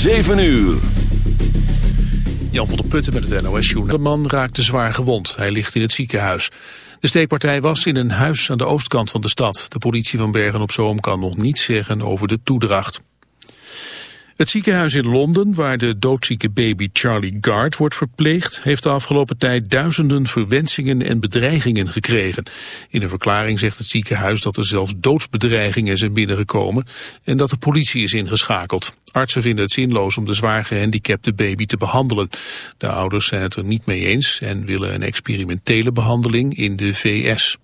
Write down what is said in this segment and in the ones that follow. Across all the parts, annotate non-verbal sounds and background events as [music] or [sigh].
7 uur. Jan van der Putten met het NOS-journaal. De man raakte zwaar gewond. Hij ligt in het ziekenhuis. De steekpartij was in een huis aan de oostkant van de stad. De politie van Bergen-op-Zoom kan nog niets zeggen over de toedracht. Het ziekenhuis in Londen, waar de doodzieke baby Charlie Gard wordt verpleegd, heeft de afgelopen tijd duizenden verwensingen en bedreigingen gekregen. In een verklaring zegt het ziekenhuis dat er zelfs doodsbedreigingen zijn binnengekomen en dat de politie is ingeschakeld. Artsen vinden het zinloos om de zwaar gehandicapte baby te behandelen. De ouders zijn het er niet mee eens en willen een experimentele behandeling in de VS.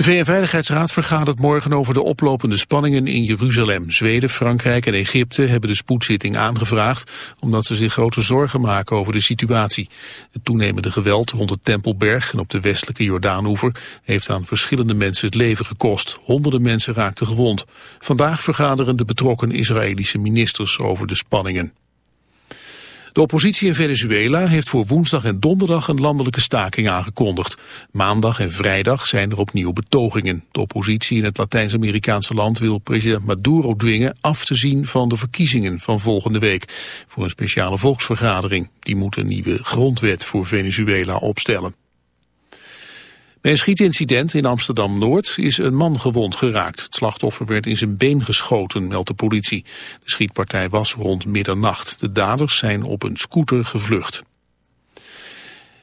De VN-veiligheidsraad vergadert morgen over de oplopende spanningen in Jeruzalem. Zweden, Frankrijk en Egypte hebben de spoedzitting aangevraagd... omdat ze zich grote zorgen maken over de situatie. Het toenemende geweld rond het Tempelberg en op de westelijke Jordaanoever... heeft aan verschillende mensen het leven gekost. Honderden mensen raakten gewond. Vandaag vergaderen de betrokken Israëlische ministers over de spanningen. De oppositie in Venezuela heeft voor woensdag en donderdag een landelijke staking aangekondigd. Maandag en vrijdag zijn er opnieuw betogingen. De oppositie in het Latijns-Amerikaanse land wil president Maduro dwingen af te zien van de verkiezingen van volgende week. Voor een speciale volksvergadering. Die moet een nieuwe grondwet voor Venezuela opstellen. Bij een schietincident in Amsterdam-Noord is een man gewond geraakt. Het slachtoffer werd in zijn been geschoten, meldt de politie. De schietpartij was rond middernacht. De daders zijn op een scooter gevlucht.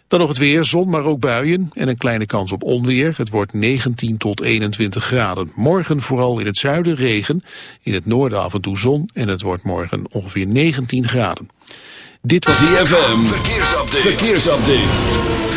Dan nog het weer, zon maar ook buien en een kleine kans op onweer. Het wordt 19 tot 21 graden. Morgen vooral in het zuiden regen, in het noorden af en toe zon en het wordt morgen ongeveer 19 graden. Dit was DFM. Verkeersupdate. Verkeersupdate.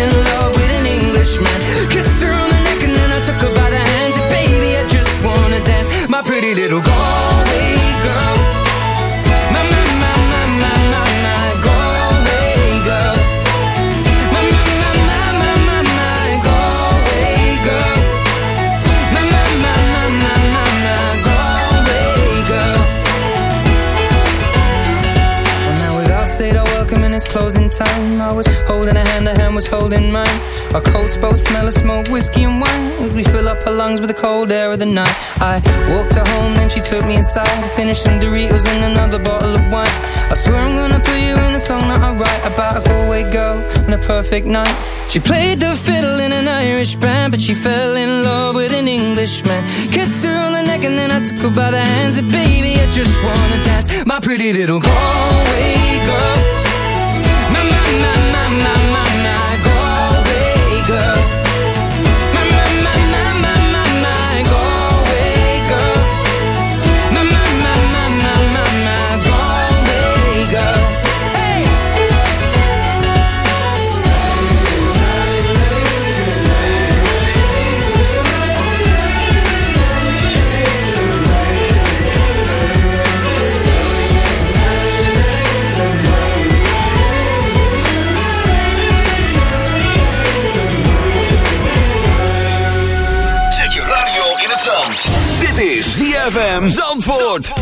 in the night. I walked her home, then she took me inside. Finished some Doritos and another bottle of wine. I swear I'm gonna put you in a song that I write about a Galway girl and a perfect night. She played the fiddle in an Irish band, but she fell in love with an Englishman. Kissed her on the neck and then I took her by the hands. And baby, I just wanna dance, my pretty little Galway girl. My, my, my, my, my, my, my ZFM Zandvoort.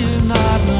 you're not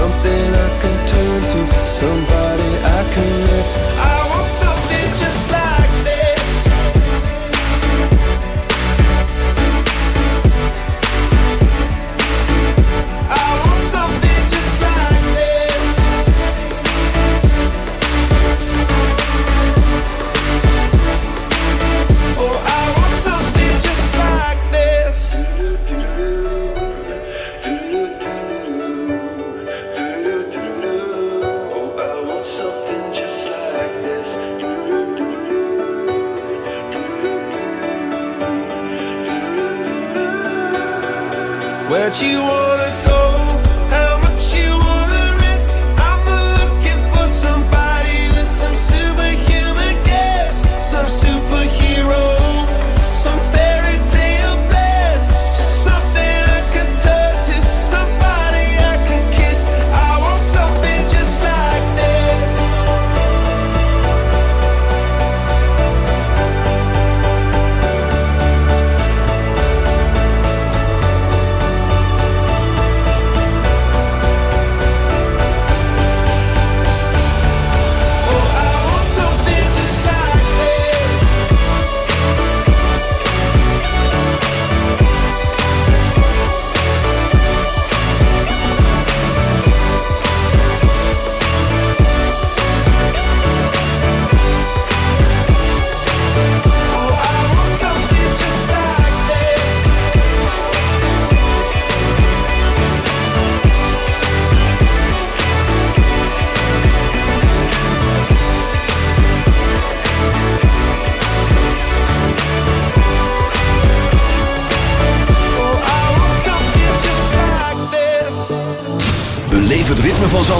Something I can turn to, somebody I can miss. I want something just like this.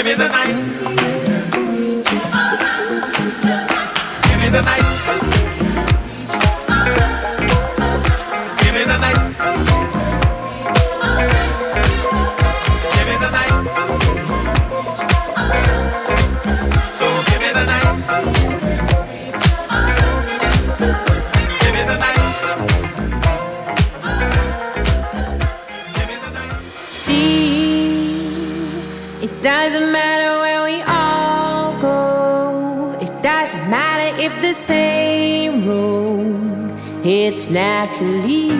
Give me the night. It's naturally.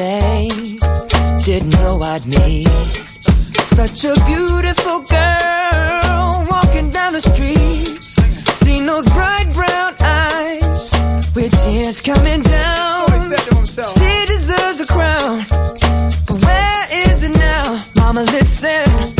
days. Didn't know I'd meet such a beautiful girl walking down the street. Seen those bright brown eyes with tears coming down. She deserves a crown, but where is it now, Mama? Listen.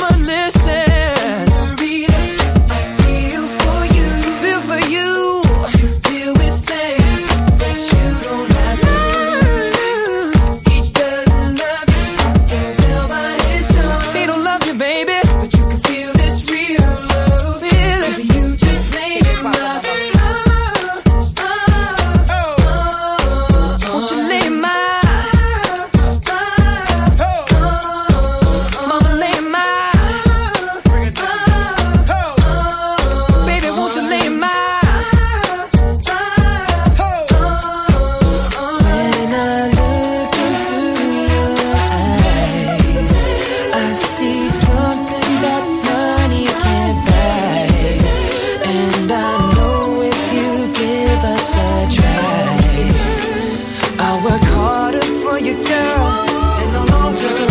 For you, girl, and no longer.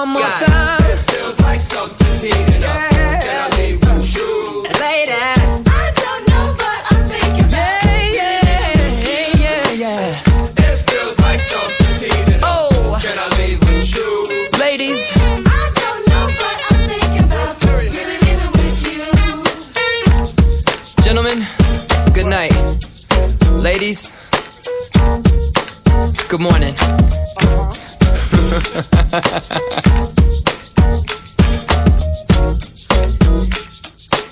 one more time. It feels like something's heating up. Can I leave with you? Ladies. I don't know, but I'm thinking about yeah, yeah, yeah, yeah. It feels like something's heating up. Oh. Can I leave with you? Ladies. I don't know, but I'm thinking about really leaving with you. Gentlemen, good night. Ladies, good morning. Uh-huh. [laughs]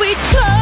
We tone